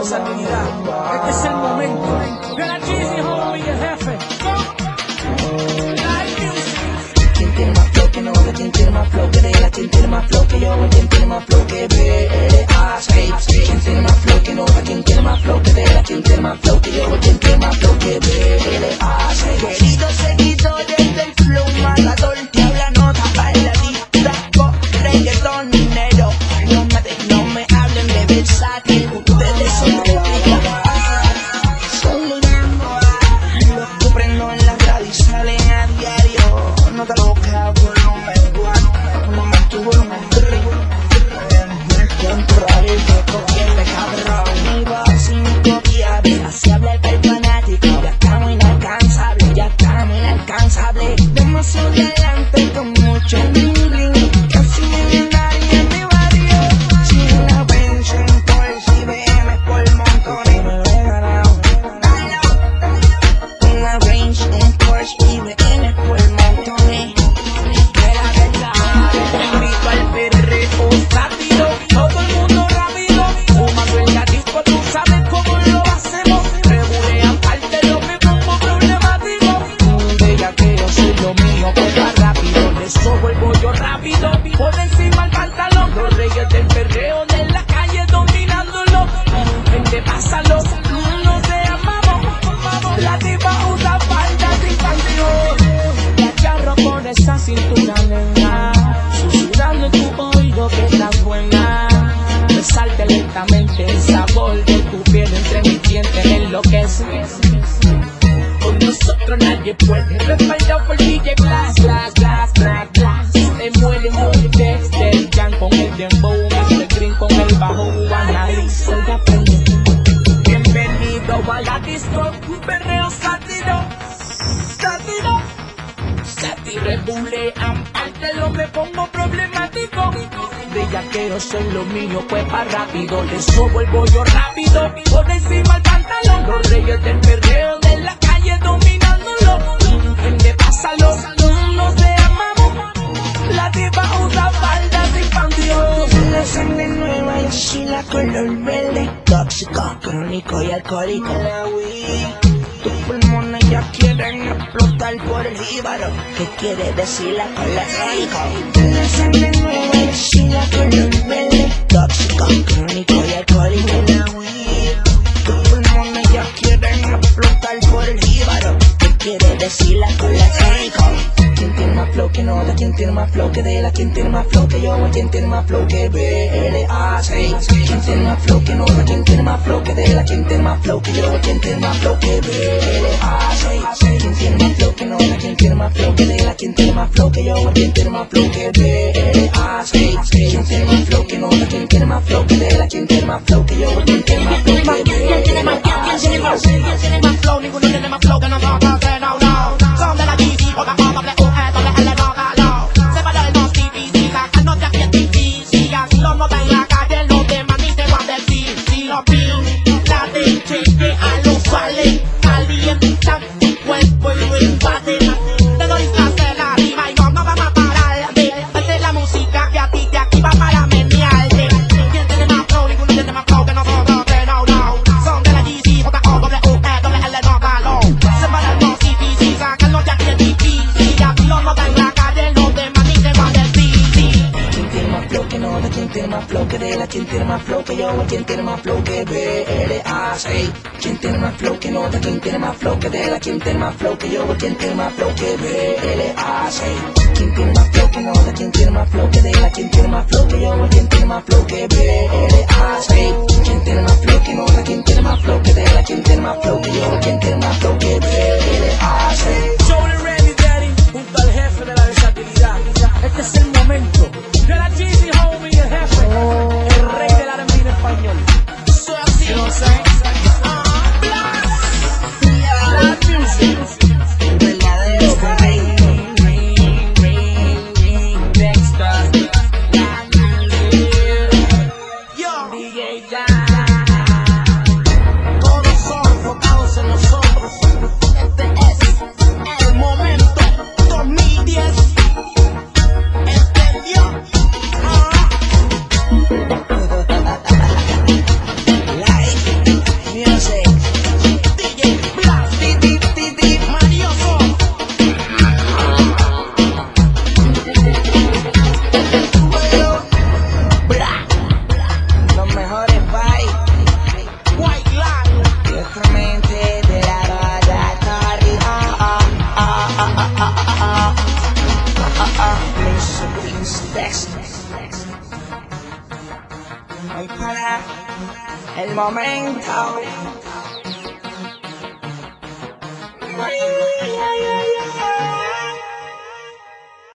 versatilidad. Este es el momento. La Jeezy, homie, el jefe. ¿Quién tiene más flow que no? ¿De quién tiene más flow que de ella? ¿Quién tiene más flow que quién tiene más flow que? ¿Quién tiene más que no? ¿De quién tiene más flow que de ella? ¿Quién tiene más flow que yo? ¿De quién tiene más flow que? Con nosotros nadie puede. Respaldado por DJ Glass, Glass, Glass, Glass, Glass Te muere muy desde el jam con el dembow Mr. Green con el bajo Analiza el aprende Bienvenido a la disco Perreo sátiro Sátiro. Sátiro bulean Ante lo me pongo problemático Bella que yo soy lo mío Pues pa' rápido Le vuelvo yo rápido Por encima el pantalón Los reyes del perreo de la calle dominándolo Gente, pásalo No se amamos La tipa usa falda sin pantalón La sangre nueva y así la color verde. Tóxico, crónico y alcohólico. La Wii. Quieren explotar por el jíbaro. ¿Qué quiere decir la cola rico? La sangre nueva la color verde. Tóxico, crónico y alcohólico. La Wii. Tus pulmones ya quieren explotar por el jíbaro. ¿Qué quiere decir la cola rico? ¿Quién tiene más flow que no? ¿De quién tiene más flow que de él? ¿A quién tiene más flow que yo? ¿A quién tiene más flow que B-L-A-C? ¿Quién tiene más flow que no? ¿De quién tiene más flow que de él? ¿A quién tiene más flow que yo? ¿A quién tiene más flow que B-L-A-C? ¿Quién tiene más flow que no? ¿De quién tiene más flow que de él? ¿A quién tiene más flow que yo? ¿A quién tiene más flow que B-L-A-C? ¿Quién tiene más flow que no? ¿De quién tiene más flow que de él? ¿A quién tiene más flow que yo? ¿A quién tiene más flow que ¿Quién tiene más, quién tiene más, quién tiene más flow? Ninguno tiene más flow la de a los vale. Calientan tu cuerpo y lo. Tiene más flow que de él? ¿A quién tiene más flow que yo? ¿A quién tiene más flow que B-L-A-C? ¿Quién tiene más flow que no? ¿De quién tiene más flow que de él? ¿A quién tiene más flow que yo? ¿A quién tiene más flow que B-L-A-C? ¿Quién tiene más flow que no? ¿De quién tiene más flow que de él? ¿A quién tiene más flow que yo? ¿A quién tiene más flow que B-L-A-C? ¿Quién tiene más flow que no? ¿De quién tiene más flow que de él? ¿A quién tiene más flow que yo? ¿A quién tiene más flow el momento. Ay, ay,